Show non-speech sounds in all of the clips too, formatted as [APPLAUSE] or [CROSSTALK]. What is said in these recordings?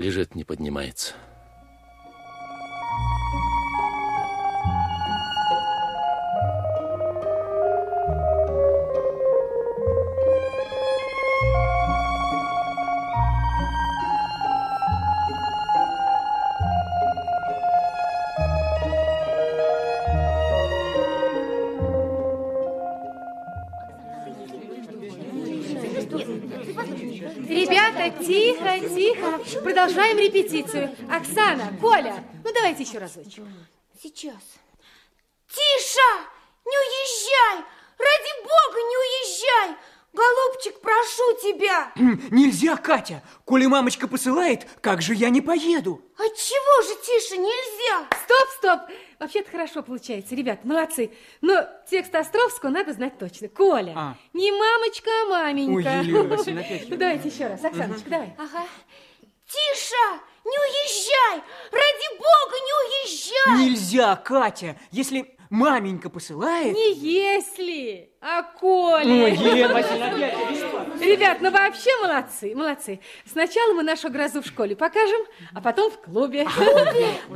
лежит, не поднимается. Ребята, тихо, тихо. Продолжаем репетицию. Оксана, Коля, ну давайте еще разочек. Сейчас. Тиша! Не уезжай! Ради бога, не уезжай! Голубчик, прошу тебя! [CLEARS THROAT] Нельзя, Катя! Коли мамочка посылает, как же я не поеду? Отчего же, Тиша, нельзя? Стоп, стоп! Вообще-то хорошо получается, ребят, молодцы. Но текст Островского надо знать точно. Коля, А. не мамочка, а маменька. Ой, Елена [LAUGHS] Васильевна, опять Ну, давайте еще раз. Оксаночка, давай. Ага. Тиша! Не уезжай! Ради бога, не уезжай! Нельзя, Катя! Если маменька посылает... Не если, а. Ой, Елена Васильевна, опять виновата. Ребят, ну вообще молодцы, молодцы. Сначала мы нашу грозу в школе покажем, а потом в клубе.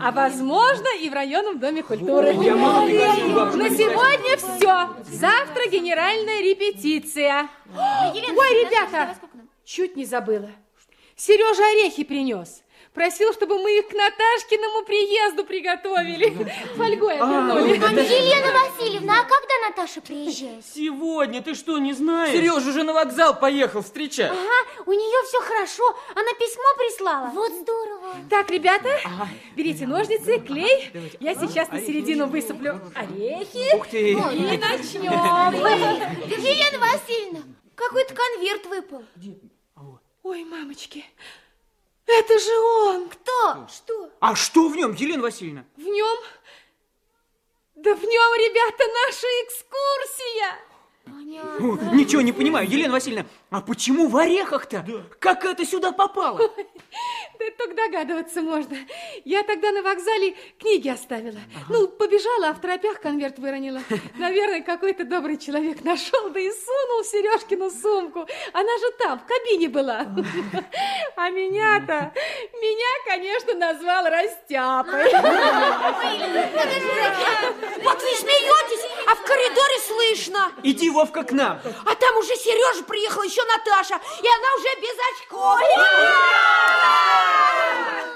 А возможно и в районном доме культуры. На сегодня все. Завтра генеральная репетиция. Ой, ребята, чуть не забыла. Сережа орехи принес. Просил, чтобы мы их к Наташкиному приезду приготовили. Фольгой обернули. Елена Васильевна, а когда Наташа приезжает? Сегодня ты что, не знаешь? Сережа уже на вокзал поехал встречать. Ага, у нее все хорошо. Она письмо прислала. Вот здорово. Так, ребята, берите ножницы, клей. Я сейчас на середину высыплю орехи. Ух ты! И начнем. Елена Васильевна, какой-то конверт выпал. Ой, мамочки, это же он. Кто? Что? А что в нем, Елена Васильевна? В нем... Да в нем, ребята, наша экскурсия. О, Ничего не понимаю, Елена Васильевна, а почему в орехах-то? Как это сюда попало? Да это только догадываться можно. Я тогда на вокзале книги оставила. Ну, побежала, а в торопях конверт выронила. Наверное, какой-то добрый человек нашел, да и сунул Сережкину сумку. Она же там, в кабине была. А меня-то, меня, конечно, назвал Растяпой. Вот вы смеетесь, а в коридоре слышно. Иди, Вовка, к нам. А там уже Сережа приехал, еще Наташа, и она уже без очков.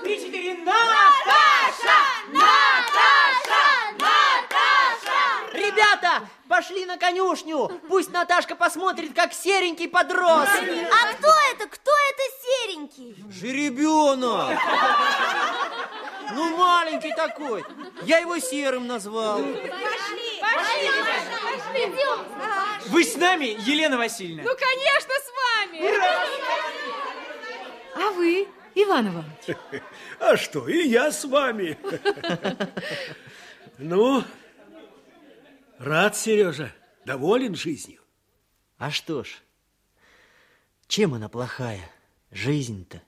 Три-четыре, Наташа! Наташа! Наташа! Ребята, пошли на конюшню. Пусть Наташка посмотрит, как серенький подрос. А кто это? Кто это серенький? Жеребенок. Ну, маленький такой. Я его серым назвал. Идем. Вы с нами, Елена Васильевна? Ну, конечно, с вами. А вы, Иван Иванович? А что, и я с вами. Ну, рад, Сережа, доволен жизнью. А что ж, чем она плохая, жизнь-то?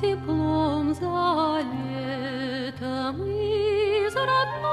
Теплом, за летом из родного